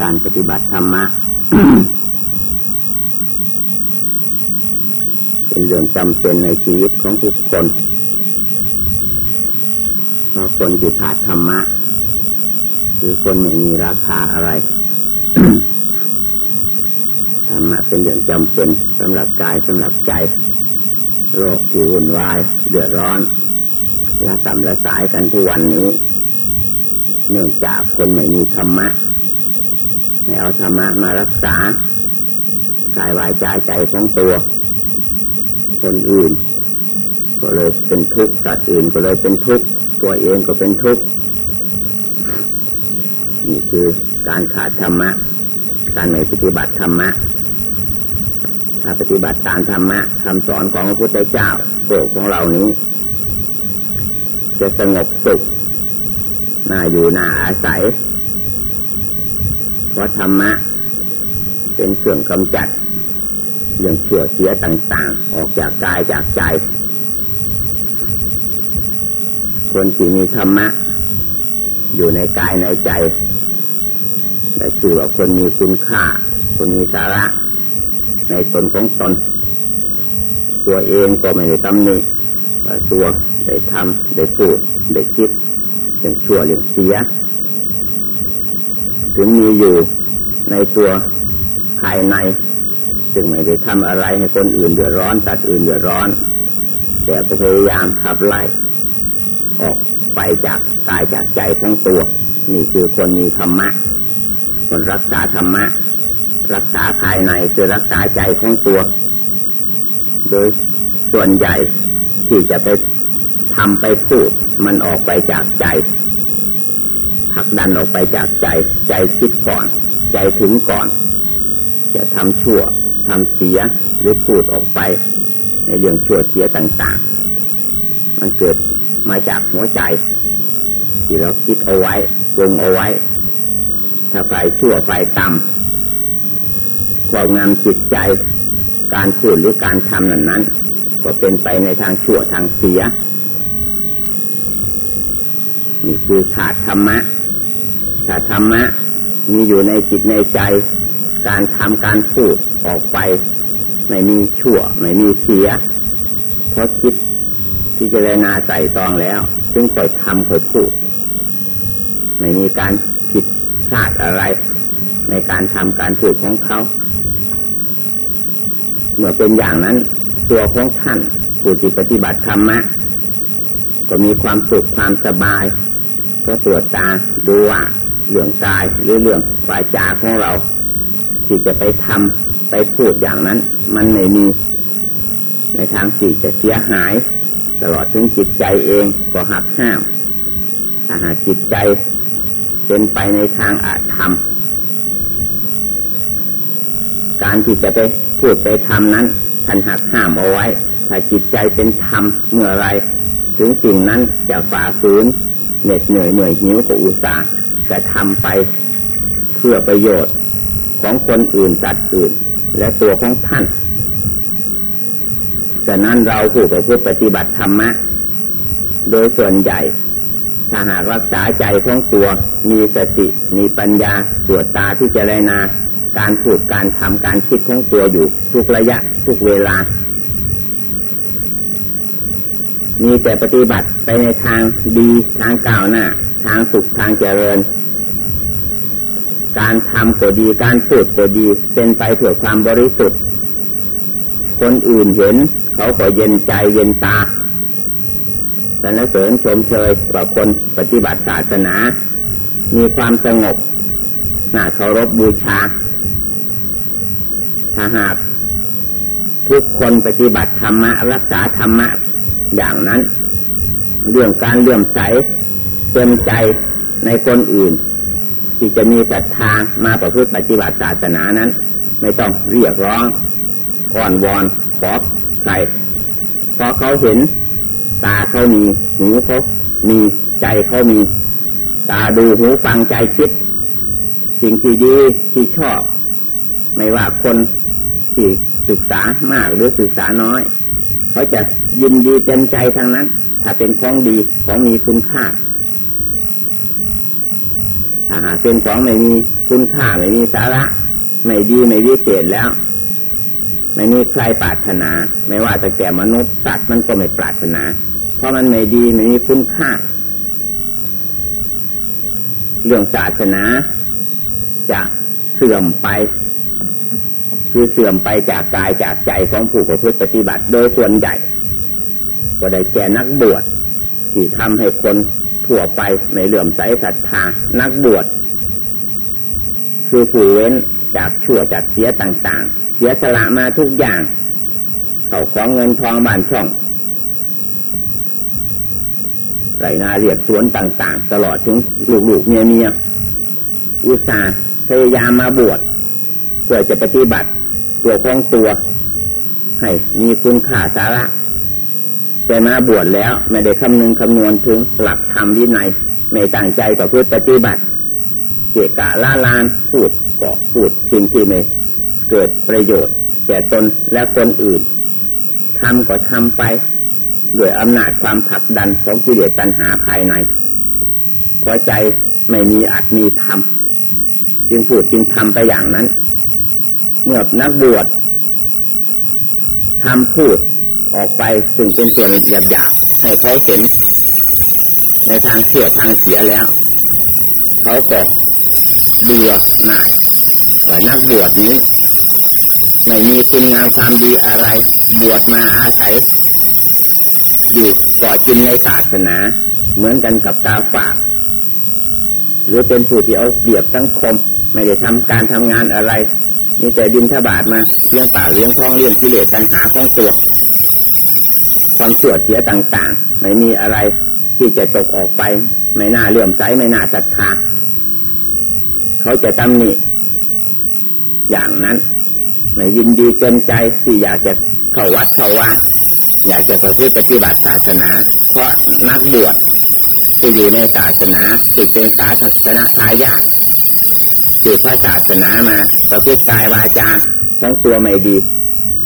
การปฏิบัติธรรมะ เป็นเรื่องจำเป็นในชีวิตของทุกคนเพราะคนที่ขาดธรรมะ คือคนไม่มีราคาอะไรธรรมะเป็นเรื่องจำเป็นสำหรับกายสำหรับใจโลกที่วุ่นวายเดือดร้อนละสัมละสายกันทุกวันนี้ เนื่องจากคนไม่มีธรรมะ ไม่เอาธรรมะมารักษากายวายใจใจของตัว คนอื่น ก็เลยเป็นทุกข์สัตว์อื่นก็เลยเป็นทุกข์ตัวเองก็เป็นทุกข์นี่คือการขาดธรรมะ การไม่ปฏิบัติธรรมะถ้าปฏิบัติตามธรรมะคำสอนของพระพุทธเจ้าโลกของเรานี้ จะสงบสุขน่าอยู่น่าอาศัย เพราะธรรมะ เป็นเครื่องกำจัดเรื่องชั่วเสียต่างๆ ออกจากกายจากใจ คนที่มีธรรมะ อยู่ในกายในใจแต่ชื่อว่าคนมีคุณค่า คนมีสาระ ในตนของตน ตัวเองก็ไม่ได้ตำหนิว่าตัวได้ทำได้พูดได้คิดเรื่องชั่วเรื่องเสีย ถึงมีอยู่ในตัวภายใน ซึ่งไม่ได้ทำอะไรให้คนอื่นเดือดร้อนตัดอื่นเดือดร้อน แต่ก็พยายามขับไล่ ออกไปจากกายจากใจของตัว นี่คือคนมีธรรมะ คนรักษาธรรมะ รักษาภายในคือรักษาใจของตัว โดยส่วนใหญ่ที่จะไปทำไปพูดมันออกไปจากใจ ผลักดันออกไปจากใจ ใจคิดก่อน ใจถึงก่อน จะทำชั่วทำเสียหรือพูดออกไป ในเรื่องชั่วเสียต่าง ๆ มันเกิดมาจากหัวใจ ที่เราคิดเอาไว้ปรุงเอาไว้ ถ้าไฟชั่วไฟต่ำครอบงำจิตใจ การพูดหรือการทำนั้นนั้นก็เป็นไปในทางชั่วทางเสีย นี่คือขาดธรรมะ ขาธรรมะ มีอยู่ในจิตในใจ การทำการพูดออกไป ไม่มีชั่ว ไม่มีเสีย เพราะคิดที่จะรนาใส่ตองแล้ว จึงค่อยทำค่อยพูด ไม่มีการผิดพลาดอะไร ในการทำการพูดของเขา เมื่อเป็นอย่างนั้น ตัวของท่านผู้ที่ปฏิบัติธรรมะก็มีความสุขความสบาย เพราะตรวจตาดูว่า เรื่องกายหรือเรื่องวาจาของเรา ที่จะไปทำไปพูดอย่างนั้น มันไม่มี ในทางที่จะเสียหาย ตลอดถึงจิตใจเองก็หักห้ามถ้าหากจิตใจเป็นไปในทางอาธรรม การที่จะไปพูดไปทำนั้นท่านหักห้ามเอาไว้ ถ้าจิตใจเป็นธรรมเมื่อไร ถึงสิ่งนั้นจะฝ่าฝืนเหน็ดเหนื่อยเหนื่อยหิวก็อุตส่าห์ จะทำไปเพื่อประโยชน์ของคนอื่นสัตว์อื่น และตัวของท่านฉะนั้นเราผู้ไปพูดปฏิบัติธรรมะ โดยส่วนใหญ่ ถ้าหากรักษาใจของตัวมีสติมีปัญญาตรวจตาที่จะไรนาการพูดการทำการคิดของตัวอยู่ ทุกระยะทุกเวลา มีแต่ปฏิบัติไปในทางดีทางก้าวหน้า ทางสุขทางเจริญ การทำก็ดีการพูดก็ดี เป็นไปเพื่อความบริสุทธิ์ คนอื่นเห็น เขาก็เย็นใจเย็นตาสรรเสริญชมเชยกว่าคนปฏิบัติศาสนา มีความสงบน่าเคารพบูชา ถ้าหากทุกคนปฏิบัติธรรมะ รักษาธรรมะ อย่างนั้น เรื่องการเลื่อมใสเต็มใจในคนอื่น ที่จะมีศรัทธามาประพฤติปฏิบัติศาสนานั้น ไม่ต้องเรียกร้องอ้อนวอนขอใครพอเขาเห็น ตาเขามีหูเขามีใจเขามี ตาดูหูฟังใจคิด สิ่งที่ดีที่ชอบ ไม่ว่าคนที่ศึกษามากหรือศึกษาน้อยเขาจะยินดีเต็มใจทางนั้น ถ้าเป็นของดีของมีคุณค่า ถ้าหากเป็นของไม่มีคุณค่าไม่มีสาระ ไม่ดีไม่วิเศษแล้ว ไม่มีใครปรารถนา ไม่ว่าแต่แก่มนุษย์สัตว์มันก็ไม่ปรารถนา เพราะมันไม่ดีไม่มีคุณค่า เรื่องศาสนา จะเสื่อมไป คือเสื่อมไปจากกายจากใจของผู้ประพฤติปฏิบัติ โดยส่วนใหญ่ก็ได้แก่นักบวชที่ทำให้คน ทั่วไปไม่เหลื่อมใสศรัทธานักบวชคือผู้เว้นจากชั่วจากเสียต่างๆ เสียสละมาทุกอย่าง เขาของเงินทองบ้านช่องไรนาเรียบสวนต่าง ๆ ตลอดถึงลูกๆเมียๆอุตส่าห์พยายามมาบวชเพื่อจะปฏิบัติตัวของตัว ให้มีคุณค่าสาระ แต่มาบวชแล้วไม่ได้คำนึงคำนวณถึงหลักธรรมวินัยไม่ตั้งใจต่อเพื่อปฏิบัติ เกะกะล่าลานพูดก็พูดสิ่งที่ไม่เกิดประโยชน์แก่ตนและคนอื่นทำก็ทำไปด้วยอำนาจความผลักดันของกิเลสตัณหาภายในพอใจไม่มีอัดมีทำจึงพูดจึงทำไปอย่างนั้น เมื่อนักบวชทำพูด ออกไปซึ่งเป็นส่วนหยาบๆให้เขาเห็นในทางเสียทางเสียแล้ว เขาก็เบื่อหน่ายว่านักบวชนี้ไม่มีคุณงามความดีอะไรบวชมาอาศัยอยู่เกาะกินในศาสนา เหมือนกันกับตาฝากหรือเป็นผู้ที่เอาเปรียบสังคม ไม่ได้ทำการทำงานอะไรมีแต่ดินทบาทมาเลี้ยงปากเลี้ยงท้องเลี้ยงกิเลสตัณหาของตัว ความชั่วเสียต่างๆ ไม่มีอะไรที่จะตกออกไป ไม่น่าเลื่อมใสไม่น่าศรัทธาเขาจะตำหนิอย่างนั้น ไม่ยินดีเกินใจที่อยากจะเข้าวัดเข้าว่าอยากจะประพฤติปฏิบัติศาสนา เพราะนักบวชที่อยู่ในศาสนาที่เป็นศาสนาทายาทสืบพระศาสนามาประพฤติกายวาจาของตัวไม่ดี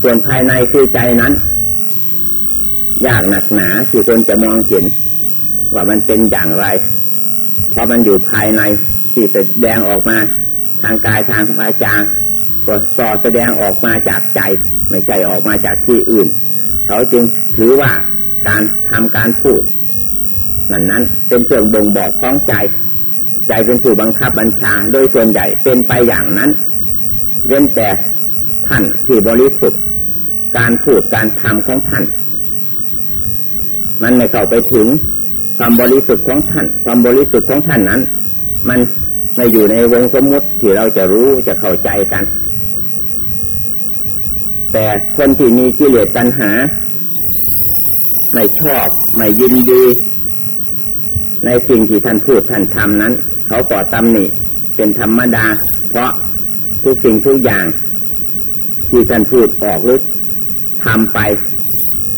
ส่วนภายในคือใจนั้น ยากหนักหนาที่คนจะมองเห็น ว่ามันเป็นอย่างไร เพราะมันอยู่ภายในที่แสดงออกมา ทางกายทางวาจาก็สอดแสดงออกมาจากใจ ไม่ใช่ออกมาจากที่อื่น เขาจึงถือว่าการทำการพูดนั่นนั้นเป็นเครื่องบ่งบอกของใจ ใจเป็นผู้บังคับบัญชา โดยส่วนใหญ่เป็นไปอย่างนั้น เว้นแต่ท่านที่บริสุทธิ์ การพูดการทำของท่าน มันไม่เข้าไปถึงความบริสุทธิ์ของท่าน ความบริสุทธิ์ของท่านนั้น มันไม่อยู่ในวงสมมติที่เราจะรู้จะเข้าใจกัน แต่คนที่มีกิเลสตัณหา ไม่ชอบ ไม่ยินดี ในสิ่งที่ท่านพูดท่านทำนั้น เขาก่อตำหนิเป็นธรรมดา เพราะทุกสิ่งทุกอย่าง ที่ท่านพูดออกหรือทำไป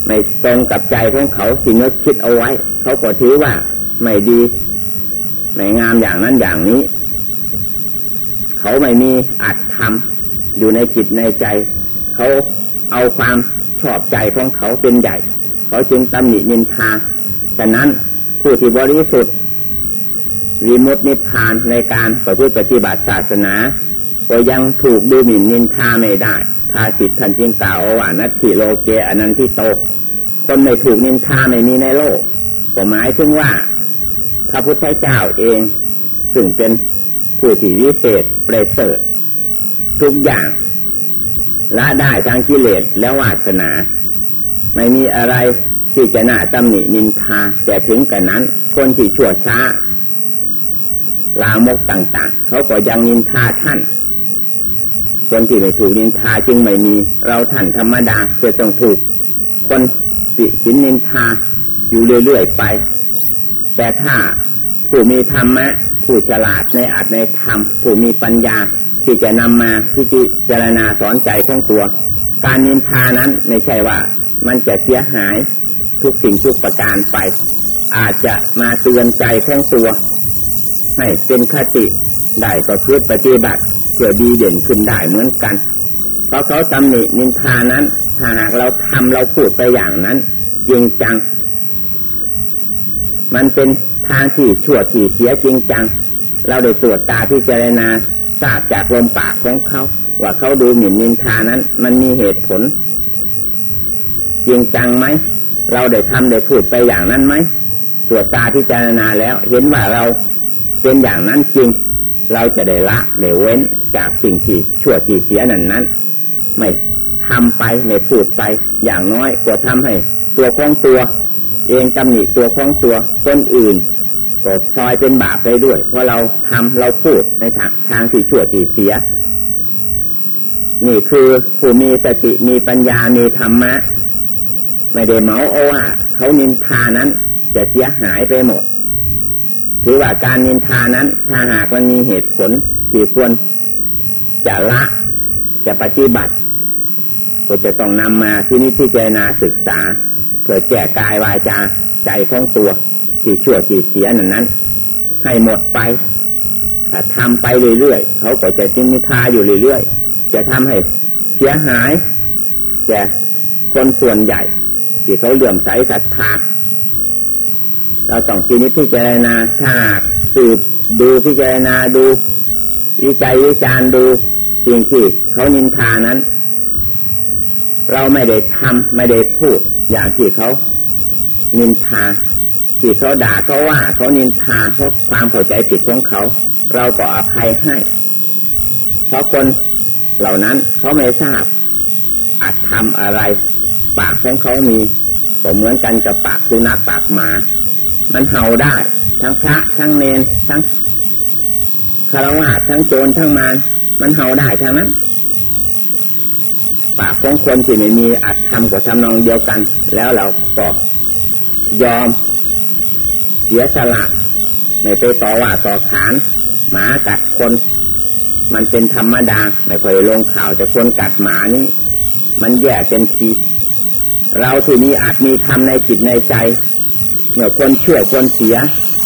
ไม่ตรงกับใจของเขาสินึกคิดเอาไว้ เขาก็ถือว่าไม่ดีไม่งามอย่างนั้นอย่างนี้ เขาไม่มีอัดทำอยู่ในจิตในใจ เขาเอาความชอบใจของเขาเป็นใหญ่ เขาจึงตำหนินินทาฉะนั้นผู้ที่บริสุทธิ์วิมุตตินิพพานในการประพฤติปฏิบัติศาสนาก็ยังถูกดูหมิ่นนินทาไม่ได้ภาสิทธันจึงกล่าวว่านัตถิโลเกอนันทิโต คนไม่ถูกนินทาไม่มีในโลกก็หมายถึงว่าพระพุทธเจ้าเอง ซึ่งเป็นผู้ที่วิเศษปรเสริฐทุกอย่างละได้ทางกิเลสและวาสนา ไม่มีอะไรที่จะน่าตำหนินินทา แต่ถึงกันนั้น คนที่ชั่วช้า ลามกต่าง ๆ เขาก็ยังนินทาท่าน คนที่ไม่ถูกนินทาจึงไม่มี เราท่านธรรมดาจะต้องถูก คน ติสินนินทาอยู่เรื่อยๆไป แต่ถ้าผู้มีธรรมะ ผู้ฉลาดในอัตในธรรม ผู้มีปัญญาที่จะนำมาพิจารณาสอนใจของตัว การนินทานั้นไม่ใช่ว่า มันจะเสียหายทุกสิ่งทุกประการไป อาจจะมาเตือนใจของตัว ให้เป็นคติได้ก็เพื่อปฏิบัติเพื่อดีเด่นขึ้นได้เหมือนกัน เพราะเขาตำหนินินทานั้น ถ้าหากเราทำเราพูดไปอย่างนั้นจริงจัง มันเป็นทางที่ชั่วที่เสียจริงจัง เราได้ตรวจตาพิจารณาทราบจากลมปากของเขา ว่าเขาดูหมิ่นนินทานั้น มันมีเหตุผล จริงจังไหม เราได้ทำได้พูดไปอย่างนั้นไหมตรวจตาพิจารณาแล้ว เห็นว่าเราเป็นอย่างนั้นจริง เราจะได้ละได้เว้นจากสิ่งที่ชั่วที่เสียนั้นนั้น ไม่ ทำไปไม่พูดไป อย่างน้อยก็ทำให้ ตัวของตัว เองตำหนิตัวของตัวคนอื่นก็ซอยเป็นบาปไปด้วย เพราะเราทำเราพูดในทางทางที่ชั่วที่เสีย นี่คือผู้มีสติมีปัญญามีธรรมะ ไม่ได้เมาโอ้ว่าเขานินทานั้นจะเสียหายไปหมดถือว่าการนินทานั้นถ้าหากมันมีเหตุผลที่ควรจะละจะปฏิบัติ ก็จะต้องนำมาที่นี้ที่เจนาศึกษาเพื่อแก้กายวาจาใจของตัวที่ชั่วที่เสียนั้นนั้น ให้หมดไปถ้าทำไปเรื่อยๆเขาก็จะจินิทาอยู่เรื่อยๆจะทำให้เสียหายแก่คนส่วนใหญ่ที่เขาเหลื่อมใสศรัทธาเราต้องทีนี้พิจารณาถ้าสืบดูพิจารณาดู วิจัยวิจารณ์ดูสิ่งที่เขานินทานั้น เราไม่ได้ทำไม่ได้พูด อย่างที่เขานินทาที่เขาด่าเขาว่าเขานินทาเพราะความเข้าใจผิดของเขา เราก็อภัยให้ เพราะคนเหล่านั้นเขาไม่ทราบอาจทำอะไร ปากของเขามีก็เหมือนกันกับปากสุนัขปากหมา มันเห่าได้ ทั้งพระทั้งเนนทั้งคารวะทั้งโจรทั้งมารมันเห่าได้ทั้งนั้น ปากของคนที่ไม่มีอัดทำกับทำนองเดียวกัน แล้วเราก็ยอมเสียสละไม่ไปต่อว่าต่อขานหมากัดคน มันเป็นธรรมดาไม่ค่อยลงข่าวจะคนกัดหมานี่มันแย่เต็มทีเราที่มีอาจมีทำในจิตในใจ เมื่อคนเชั่วคนเสีย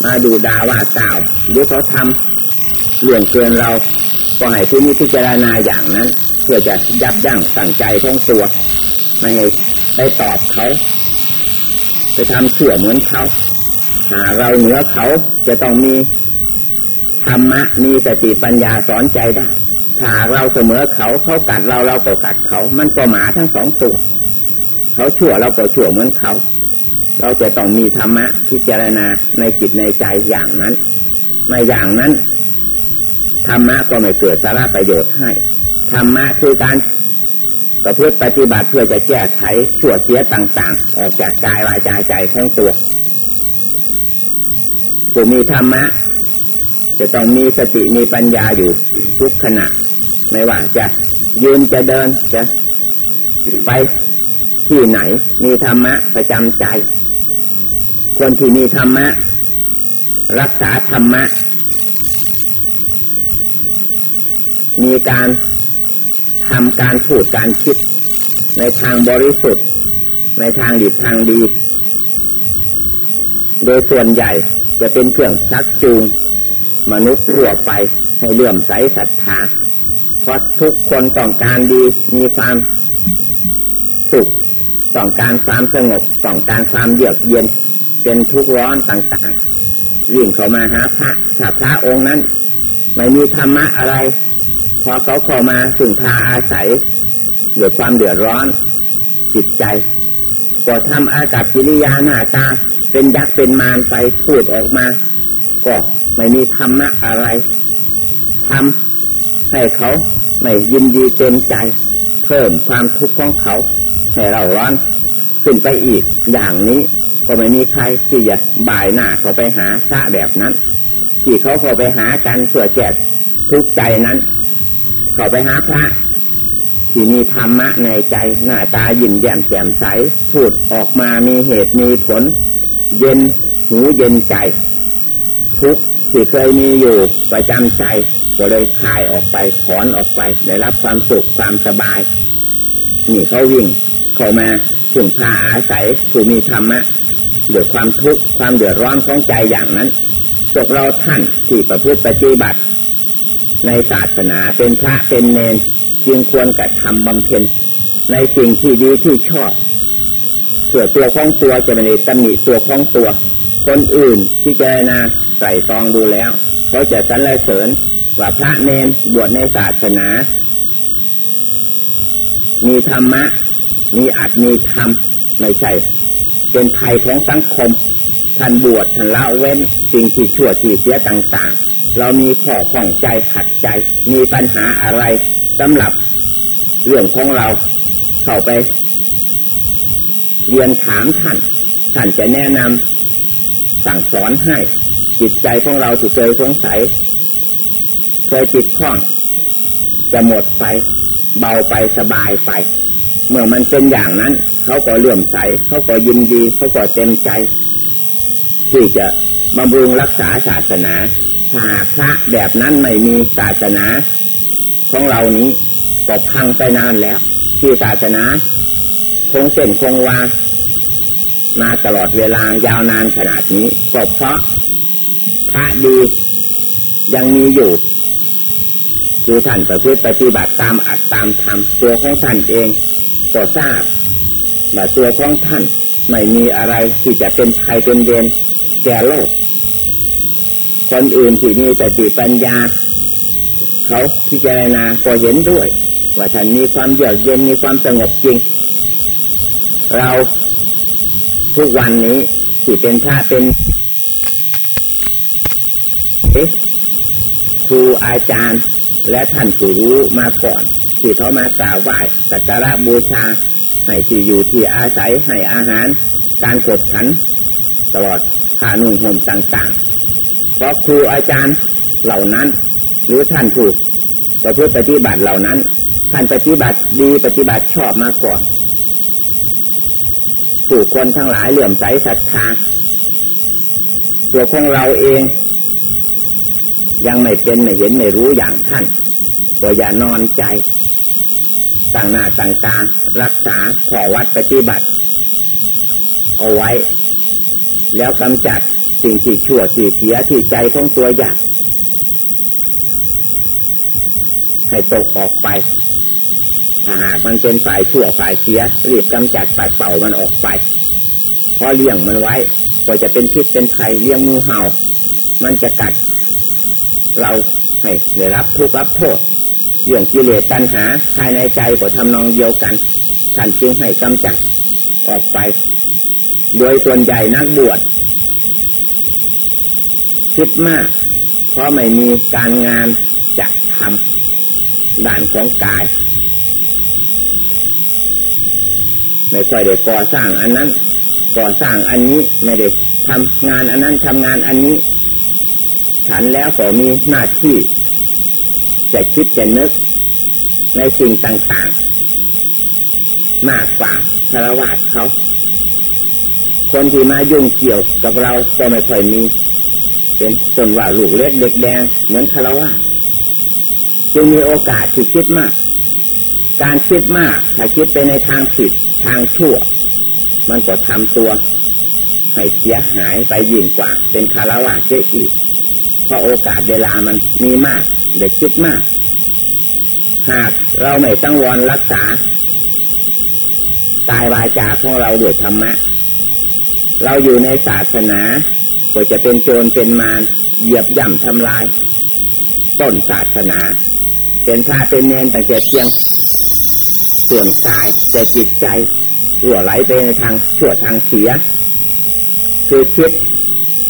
มาดูดาว่ากล่าวหรือเขาทำเรื่องเกินเราก็ให้ที่นี้พิจารณาอย่างนั้น เพื่อจะยับยั้งสั่งใจของตัวไม่ให้ไปตอบเขา ไปทำเชื่อเหมือนเขาหาเราเหนือเขาจะต้องมีธรรมะมีสติปัญญาสอนใจได้ถ้าเราเสมอเขาเขากัดเราเราก็กัดเขา มันก็หมาทั้งสองตัวเขาชั่วเราก็ชั่วเหมือนเขา เราจะต้องมีธรรมะพิจารณาในจิตในใจอย่างนั้น ไม่อย่างนั้นธรรมะก็ไม่เกิดสาระประโยชน์ให้ ธรรมะคือการประพฤติปฏิบัติเพื่อจะแก้ไขชั่วเสียต่างๆ ออกจากกายวาจาใจทั้งตัวผู้มีธรรมะ จะต้องมีสติมีปัญญาอยู่ทุกขณะ ไม่ว่าจะยืนจะเดินจะไปที่ไหน มีธรรมะประจำใจ คนที่มีธรรมะ รักษาธรรมะ มีการ ทำการพูดการคิด ในทางบริสุทธิ์ ในทางดีทางดี โดยส่วนใหญ่จะเป็นเครื่องชักจูง มนุษย์ทั่วไปให้เลื่อมใสศรัทธา เพราะทุกคนต้องการดีมีความสุขต้องการความสงบต้องการความเยือกเย็น เป็นทุกข์ร้อนต่างๆวิ่งเข้ามาหาพระถ้าพระองค์นั้น ไม่มีธรรมะอะไร พอเขาเข้ามาถึงพาอาศัยเดือดความเดือดร้อนจิตใจก็ทำอากับกิริยาหน้าตา เป็นยักษ์เป็นมารไปพูดออกมา ก็ไม่มีธรรมะอะไรทำให้เขาไม่ยินดีเต็มใจ เพิ่มความทุกข์ของเขาให้เราร้อนขึ้นไปอีกอย่างนี้ก็ไม่มีใครที่จะบ่ายหน้าเขาไปหาพระแบบนั้น ที่เขาเขาไปหากันเสื่อแจกทุกใจนั้น เขาไปหาพระที่มีธรรมะในใจหน้าตายิ้มแย้มแจ่มใส พูดออกมามีเหตุมีผล เย็นหูเย็นใจ ทุกที่เคยมีอยู่ประจำใจก็เลยคลายออกไปถอนออกไปได้รับความสุขความสบาย นี่เขาวิ่ง เข้ามาถึงพาอาศัยผู้มีธรรมะเดือดความทุกข์ความเดือดร้อนของใจอย่างนั้นพวกเราท่านที่ประพฤติปฏิบัติ ในศาสนาเป็นพระเป็นเนนจึงควรกระทำบำเพ็ญในสิ่งที่ดีที่ชอบเพื่อตัวของตัวจะไม่ได้ตำหนิตัวของตัว คนอื่นที่เจรนาใส่ซองดูแล้วเขาจะสรรเสริญว่าพระเนนบวชในศาสนา มีธรรมะ มีอัตมีธรรมไม่ใช่ เป็นภัยของสังคมท่านบวชท่านละเว้นสิ่งที่ชั่วที่เสียต่าง ๆ เรามีข้อข้องใจขัดใจ มีปัญหาอะไรสำหรับเรื่องของเราเข้าไป เรียนถามท่าน ท่านจะแนะนำสั่งสอนให้ จิตใจของเราที่เคยสงสัย เคยจิตข้อง จะหมดไป เบาไปสบายไป เมื่อมันเป็นอย่างนั้น เขาก็เลื่อมใส เขาก็ยินดี เขาก็เต็มใจ ที่จะบำรุงรักษาศาสนา ถ้าพระแบบนั้นไม่มีศาสนาของเรานี้ก็พังไปนานแล้ว ที่ศาสนาคงเส้นคงวามาตลอดเวลายาวนานขนาดนี้ก็เพราะพระดียังมีอยู่คือท่านประพฤติปฏิบัติตามอัดตามธรรมตัวของท่านเองก็ทราบว่าตัวของท่านไม่มีอะไรที่จะเป็นภัยเป็นเวรแก่โลก คนอื่นที่มีสติปัญญา เขาพิจารณาก็เห็นด้วย ว่าท่านมีความเยือกเย็นมีความสงบจริง เราทุกวันนี้ที่เป็นพระเป็นครูอาจารย์ และท่านผู้รู้มาก่อน ที่เขามากราบไหว้สักการะบูชาให้ที่อยู่ที่อาศัยให้อาหาร การกดขัน ตลอดผ้านุ่งห่มต่าง ๆ เพราะครูอาจารย์เหล่านั้น หรือท่านผู้ประพฤติปฏิบัติเหล่านั้น ท่านปฏิบัติดีปฏิบัติชอบมาก่อนผู้คนทั้งหลายเหลื่อมใสศรัทธาตัวของเราเอง ยังไม่เป็นไม่เห็นไม่รู้อย่างท่านก็อย่านอนใจต่างหน้าต่างตารักษาขอวัดปฏิบัติ เอาไว้ แล้วกำจัด สิ่งที่ชั่วที่เสียที่ใจของตัวอยากให้ตกออกไปถ้าหากมันเป็นฝ่ายชั่วฝ่ายเสีย รีบกำจัดปัดเป่ามันออกไปพอเลี้ยงมันไว้ก็จะเป็นพิษเป็นภัยเลี้ยงงูเห่า มันจะกัด เราให้ได้รับทุกข์รับโทษเรื่องกิเลสตัณหา ภายในใจก็ทำนองเดียวกันท่านจึงให้กำจัดออกไป โดยส่วนใหญ่นักบวช คิดมาก เพราะไม่มีการงานจะทำด้านของกาย ไม่ค่อยได้ก่อสร้างอันนั้น ก่อสร้างอันนี้ไม่ได้ทำงานอันนั้นทำงานอันนี้ ฉันแล้วก็มีหน้าที่ จะคิดจะนึก ในสิ่งต่างๆ มากกว่าคารวะเขาคนที่มายุ่งเกี่ยวกับเราก็ไม่ค่อยมี เป็นจนว่าลูกเล็กเด็กแดงเหมือนคารวะจึงมีโอกาสที่คิดมาก การคิดมากถ้าคิดไปในทางผิดทางชั่ว มันก็ทำตัว ให้เสียหายไปยิ่งกว่า เป็นคารวะเสียอีก เพราะโอกาสเวลามันมีมากเด็กคิดมาก หากเราไม่ตั้งวรรักษากายวาจาของเราด้วยธรรมะ เราอยู่ในศาสนา ก็จะเป็นโจรเป็นมารเหยียบย่ำทำลาย ต้นศาสนา เป็นชาเป็นเนนแต่เจ็บเพียงส่วนกายแต่จิตใจรั่วไหลไปในทางชั่วทางเสีย คือคิด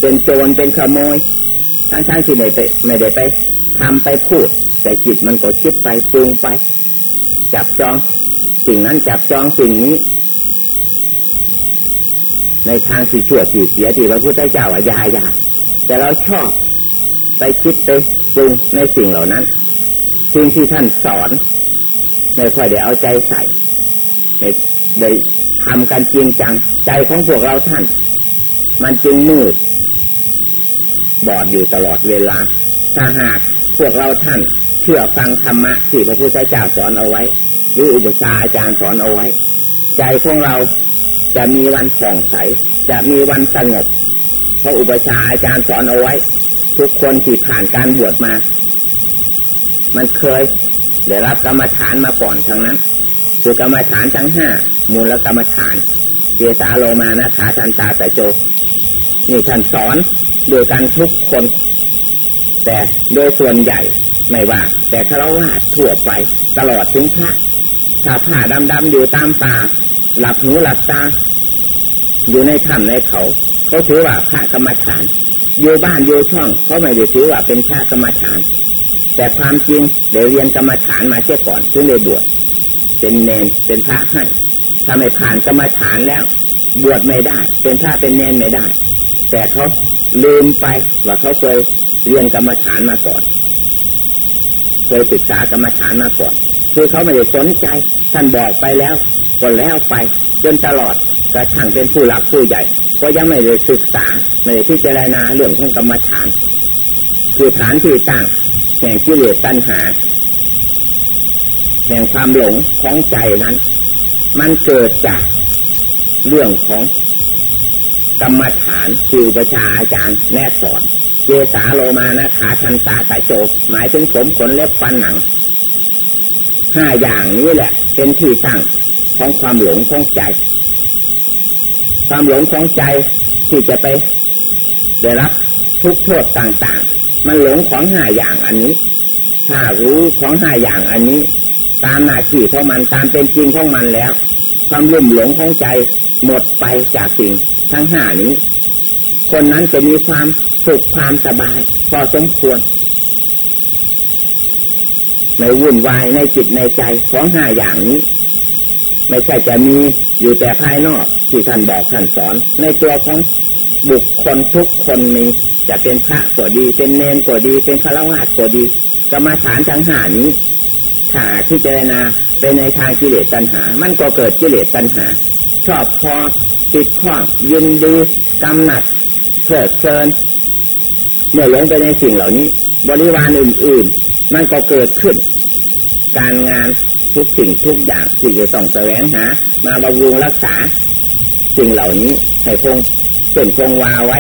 เป็นโจรเป็นขโมย ทั้งทั้งที่ไม่ไปไม่ได้ไปทำไปพูด แต่จิตมันก็คิดไปปรุงไป จับจองสิ่งนั้นจับจองสิ่งนี้ ในทางที่ชั่วที่เสียที่พระพุทธเจ้าว่ายายาแต่เราชอบไปคิดไปปรุงในสิ่งเหล่านั้นสิ่งที่ท่านสอนไม่ค่อยได้เอาใจใส่ไม่ได้ทำกันจริงจัง ใจของพวกเราท่าน มันจึงมืด บอดอยู่ตลอดเวลา ถ้าหากพวกเราท่านเชื่อฟังธรรมะที่พระพุทธเจ้าสอนเอาไว้ หรืออุปชาอาจารย์สอนเอาไว้ ใจของเรา จะมีวันผ่องใส จะมีวันสงบเพราะอุปชาอาจารย์สอนเอาไว้ ทุกคนที่ผ่านการบวชมา มันเคยได้รับกรรมฐานมาก่อนทั้งนั้น คือกรรมฐานทั้งห้ามูลกรรมฐานเจสาโลมานะขาทันตาแต่โจนี่ท่านสอนโดยการทุกคน แต่โดยส่วนใหญ่ไม่ว่า แต่คารวะทั่วไปตลอดถึงพระถ้าผ้าดำๆอยู่ตามป่า หลับหูหลับตา อยู่ในถ้ำในเขา เขาถือว่าพระกรรมฐานอยู่บ้านอยู่ช่อง เขาไม่ได้ถือว่าเป็นพระกรรมฐาน แต่ความจริงเดี๋ยวเรียนกรรมฐานมาเสียก่อนถึงได้บวชเป็นเนนเป็นพระให้ถ้าไม่ผ่านกรรมฐานแล้ว บวชไม่ได้ เป็นพระเป็นเนนไม่ได้ แต่เขาลืมไปว่าเขาเคยเรียนกรรมฐานมาก่อนเคยศึกษากรรมฐานมาก่อนคือเขาไม่ได้สนใจท่านบอกไปแล้ว ก็แล้วไป จนตลอดกระทั่งเป็นผู้หลักผู้ใหญ่ ก็ยังไม่ได้ศึกษาไม่ได้พิจารณาเรื่องของกรรมฐาน คือฐานที่ตั้งแห่งกิเลสตัณหา แห่งความหลงของใจนั้น มันเกิดจากเรื่องของกรรมฐานคือประชาอาจารย์แน่สอนเจสาโลมานะขาทันตาสายโจหมายถึงผมขนเล็บฟันหนังห้าอย่างนี้แหละ เป็นที่ตั้ง ของความหลงของใจ ความหลงของใจที่จะไปได้รับทุกโทษต่างๆ มันหลงของห้าอย่างอันนี้ ถ้ารู้ของห้าอย่างอันนี้ ตามหน้าที่ของมันตามเป็นจริงของมันแล้ว ความลุ่มหลงของใจหมดไปจากสิ่งทั้งห้านี้ คนนั้นจะมีความสุขความสบาย พอสมควรไม่วุ่นวายในจิตในใจของห้าอย่างนี้ ไม่ใช่จะมีอยู่แต่ภายนอกที่ท่านบอกท่านสอน ในตัวของบุคคลทุกคนมีจะเป็นพระก็ดี เป็นเนนก็ดี เป็นฆราวาสก็ดีกรรมฐานทั้งห้านี้ถ้าที่เจรณาไปในทางกิเลสตัณหา มันก็เกิดกิเลสตัณหา ชอบพอติดข้องยินดีกำหนัดเพลิดเพลินเมื่อหลงไปในสิ่งเหล่านี้ บริวารอื่น ๆ มันก็เกิดขึ้น การงาน ทุกสิ่งทุกอย่างที่จะต้องแสวงหา มาบำรุงรักษาสิ่งเหล่านี้ให้คงเส้นคงวาไว้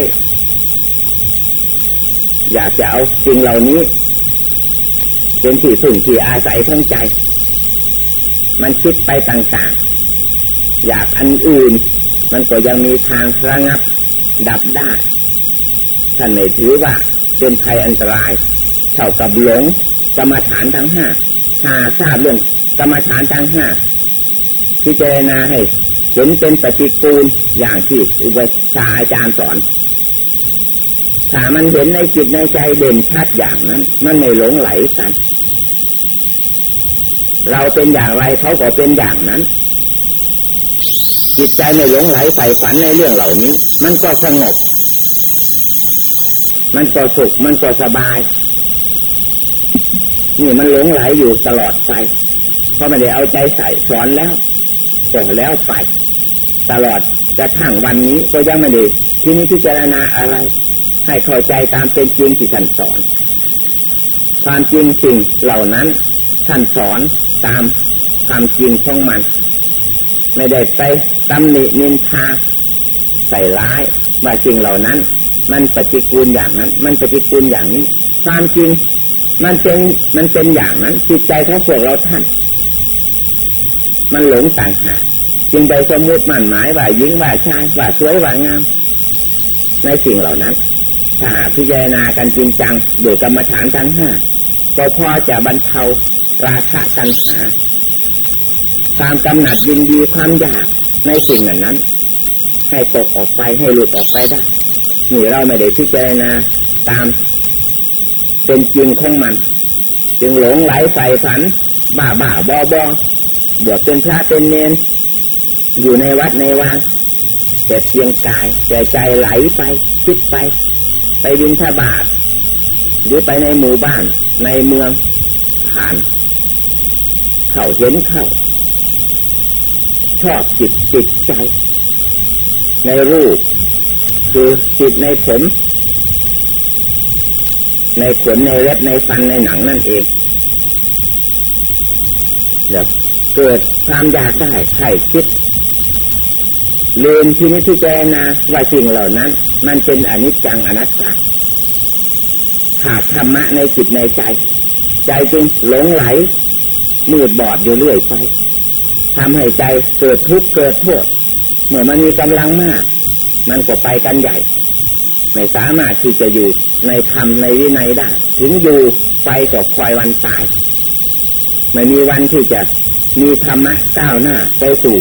อยากจะเอาสิ่งเหล่านี้ เป็นที่พึ่งที่อาศัยของใจ มันคิดไปต่างๆ อยากอันอื่น มันก็ยังมีทางระงับ ดับได้ท่านไม่ถือว่าเป็นภัยอันตรายเท่ากับหลงกรรมฐานทั้งห้าถ้าทราบเรื่อง กรรมฐานทั้งห้าพิจารณาให้เห็นเป็นปฏิกูลอย่างที่อุปชาอาจารย์สอน ถ้ามันเห็นในจิตในใจเด่นชัดอย่างนั้น มันไม่หลงไหลกัน เราเป็นอย่างไรเขาก็เป็นอย่างนั้น จิตใจไม่หลงไหลใฝ่ฝันในเรื่องเหล่านี้ มันก็สงบมันก็สุข มันก็สบาย นี่มันหลงไหลอยู่ตลอดไป เพราไม่ได้เอาใจใส่สอนแล้วก็แล้วไป ตลอดกระทั่งวันนี้ก็ยังไม่ได้ที่นี้พิจารณาอะไร ให้เข้าใจตามเป็นจริงที่ท่านสอน ความจริงสิ่งเหล่านั้นท่านสอนตามความจริงของมัน ไม่ได้ไปตำหนินินทาใส่ร้ายว่าสิ่งเหล่านั้น มันปฏิกูลอย่างนั้น มันปฏิกูลอย่างนี้ ความจริง มันเป็นมันเป็นอย่างนั้นจิตใจของพวกเราท่าน มันหลงต่างหากจึงไปสมมุติมั่นหมายว่าหญิงว่าชายว่าสวยว่างาม ในสิ่งเหล่านั้น ถ้าหาพิจารณากันจริงจังโดยกรรมฐานทั้งห้าก็พอจะบรรเทาราคะตัณหาความกำหนัดยินดีความอยากในสิ่งนั้น ให้ตกออกไปให้หลุดออกไปได้นี่เราไม่ได้พิจารณาตาม เป็นจริงของมัน จึงหลงไหลใส่ฝัน บ้าบ้าบอบอ บวชเป็นพระเป็นเนนอยู่ในวัดในวังแต่เพียงกายแต่ใจไหลไปคิดไป ไปบินทบาทหรือไปในหมู่บ้านในเมืองผ่าน เข้าเห็นเข้า ชอบจิตจิตใจ ในรูป คือจิตในผมในขนในเล็บในฟันในหนังนั่นเองเดี๋ยว เกิดความอยากได้ไข่คิดลืมที่นี้พิจารณาว่าสิ่งเหล่านั้น มันเป็นอนิจจังอนัตตาขาดธรรมะในจิตในใจ ใจจึงหลงไหลมืดบอดอยู่เรื่อยไปทำให้ใจเกิดทุกข์เกิดโทษเมื่อมันมีกำลังมาก มันก็ไปกันใหญ่ ไม่สามารถที่จะอยู่ในธรรมในวินัยได้ ถึงอยู่ไปก็คอยวันตาย ไม่มีวันที่จะ มีธรรมะก้าวหน้าไปสู่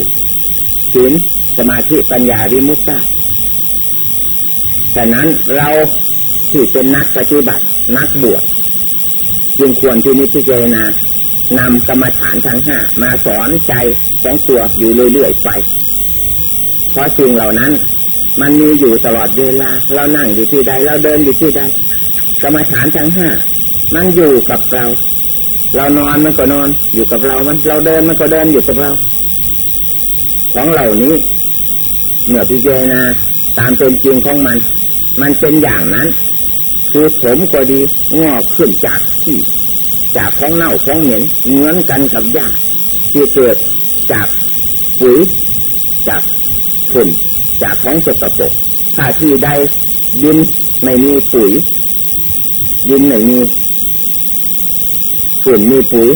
ศีลสมาธิปัญญาวิมุตติฉะนั้นเราที่เป็นนักปฏิบัตินักบวชจึงควรที่นิพพานานำกรรมฐานทั้งห้ามาสอนใจของตัวอยู่เรื่อยๆไป เพราะสิ่งเหล่านั้น มันมีอยู่ตลอดเวลา เรานั่งอยู่ที่ใด เราเดินอยู่ที่ใด กรรมฐานทั้งห้ามันอยู่กับเรา เรานอนมันก็นอน อยู่กับเรา มันเราเดินมันก็เดินอยู่กับเรา ของเหล่านี้เมื่อพิจารณาตามเป็นจริงของมัน มันเป็นอย่างนั้น คือผมก็ดีงอกขึ้นจากที่จากของเน่าของเหม็นเหมือนกันกับหญ้าที่เกิดจากปุ๋ยจากฝุ่นจากของสกปรกถ้าที่ใดดินไม่มีปุ๋ยดินไม่มี ฝุ่นมีปุ๋ย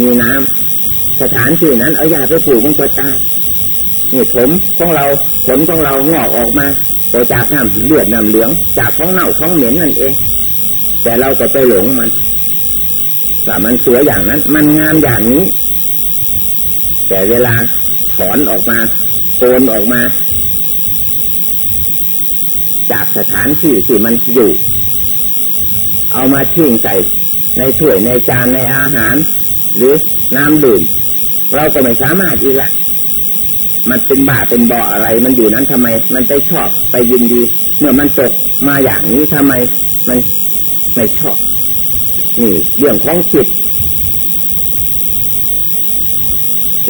มีน้ำสถานที่นั้นเอายาไปปลูกมันก็ตายนี่ผมของเราผลของเรางอกออกมาตัวจากน้ำเลือดน้ำเหลือง จากของเน่าของเหม็นนั่นเอง แต่เราก็ไปหลงมันว่ามันสวยอย่างนั้น มันงามอย่างนี้ แต่เวลาถอนออกมาโกนออกมา จากสถานที่ที่มันอยู่ เอามาทิ้งใส่ ในถ้วยในจานในอาหาร หรือน้ำดื่มเราก็ไม่สามารถอีกละมันเป็นบาเป็นบ่ออะไร มันอยู่นั้นทำไม มันไปชอบไปยินดี เมื่อมันตกมาอย่างนี้ทำไม มันไม่ชอบ นี่เรื่องของจิต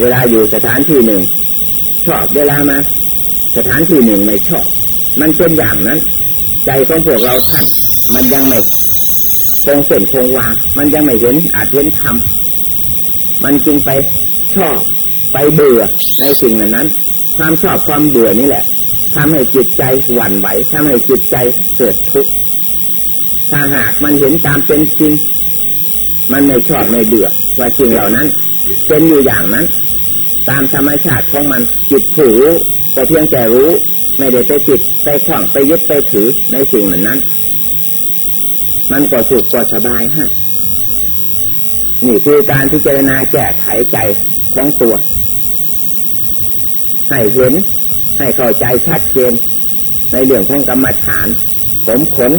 เวลาอยู่สถานที่หนึ่ง ชอบเวลามาสถานที่หนึ่งไม่ชอบ มันเป็นอย่างนั้น ใจของพวกเราท่านมันยังไม่ คงเส้นคงวางมันยังไม่เห็นอาจเห็นธรรมมันจึงไปชอบไปเบื่อในสิ่งนั้นนั้น ความชอบความเบื่อนี่แหละทำให้จิตใจหวั่นไหวทำให้จิตใจเกิดทุกข์ถ้าหากมันเห็นตามเป็นจริง มันไม่ชอบไม่เบื่อว่าสิ่งเหล่านั้น เป็นอยู่อย่างนั้น ตามธรรมชาติของมันจิตถือแต่เพียงแต่รู้ ไม่ได้ไปจิตไปขวางไปยึดไปถือในสิ่งเหล่านั้น มันก็สุขก็สบายให้ นี่คือการพิจารณาแก้ไขใจของตัว ให้เห็น ให้เข้าใจชัดเจนในเรื่องของกรรมฐาน ผมขน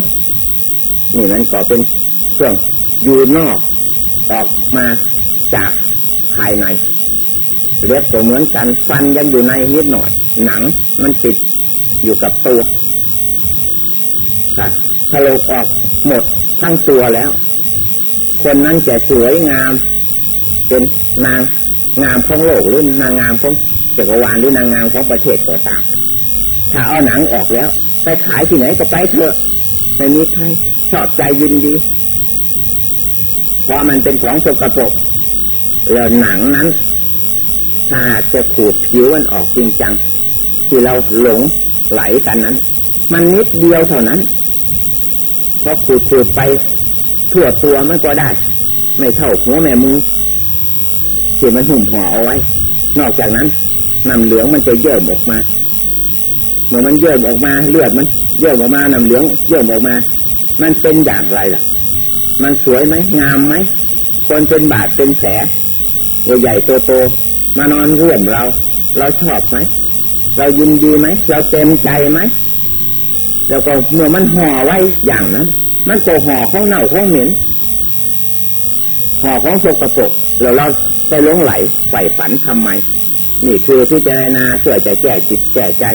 นี่มันก็เป็นเครื่องอยู่นอก ออกมาจากภายในเล็บก็เหมือนกันฟันยังอยู่ในนิดหน่อย หนังมันติดอยู่กับตัวค่ะถลกออกหมด ทั้งตัวแล้ว คนนั้นจะสวยงาม เป็นนางงามของโลกหรือนางงามของจักรวาลหรือนางงามของประเทศก็ตามถ้าเอาหนังออกแล้ว ไปขายที่ไหนก็ไปเถอะไม่มีใครชอบใจยินดีเพราะมันเป็นของสกปรกแล้วหนังนั้น ถ้าจะขูดผิวมันออกจริงจังที่เราหลงไหลกันนั้น มันนิดเดียวเท่านั้น พอขูดขูดไปทั่วตัวมันก็ได้ ไม่เท่าหัวแม่มือที่มันหุ่มหัวเอาไว้ นอกจากนั้นน้ำเหลืองมันจะเยิ่มออกมา เมื่อมันเยิ่มออกมาเลือดมันเยิ่มออกมาน้ำเหลืองเยิ่มออกมา มันเป็นอย่างไรล่ะ มันสวยไหมงามไหมคนเป็นบาดเป็นแผลใหญ่ๆโตๆมานอนร่วมเรา เราชอบไหมเรายินดีไหมเราเต็มใจไหม แล้วก็เมื่อมันห่อไว้อย่างนั้น มันก็ห่อของเน่าของเหม็นห่อของสกปรกแล้วเราไปหลงไหลใฝ่ฝันทำไม นี่คือพิจารณาเพื่อจะแก้จิตแก้ใจ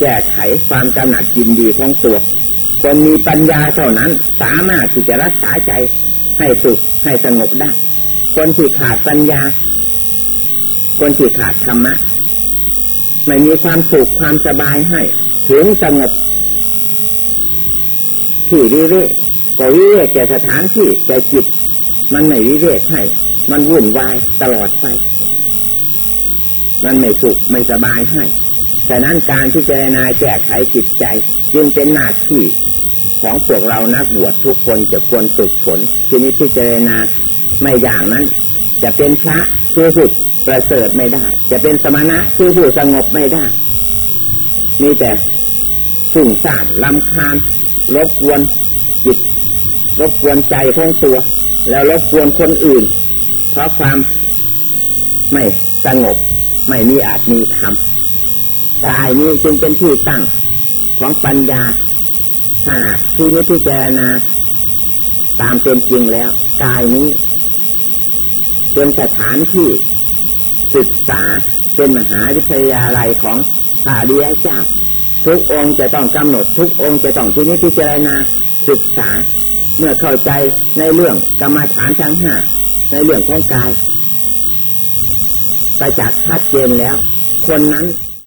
แก้ไขความกำหนัดยินดีของตัวคนมีปัญญาเท่านั้น สามารถที่จะรักษาใจให้สุขให้สงบได้ คนที่ขาดปัญญา คนที่ขาดธรรมะ ไม่มีความสุขความสบายให้ ถึงสงบ ที่วิเวกก็วิเวกแก่สถานที่แก่จิต มันไม่วิเวกให้ มันวุ่นวายตลอดไป มันไม่สุขไม่สบายให้ฉะนั้นการที่เจะนาแก้ไขจิตใจ จึงเป็นหน้าที่ของพวกเรานักบวชทุกคนจะควรฝึกฝนทีนี้พิจรณาไม่อย่างนั้น จะเป็นพระคือผู้ประเสริฐไม่ได้ จะเป็นสมณะคือผู้สงบไม่ได้ มีแต่สุ่งซ่านลำคาญ รบกวนจิตรบกวนใจของตัว แล้วรบกวนคนอื่น เพราะความไม่สงบ ไม่มีอาจมีธรรมกายนี้จึงเป็นที่ตั้งของปัญญาถ้าที่นี้พิจารณาตามเป็นจริงแล้ว กายนี้ เป็นสถานที่ศึกษาเป็นมหาวิทยาลัยของพระอริยเจ้า ทุกองค์จะต้องกำหนด ทุกองค์จะต้องที่นี้พิจารณาศึกษา เมื่อเข้าใจในเรื่องกรรมฐานทั้งห้าในเรื่องของกายไปจากชัดเจนแล้ว คนนั้น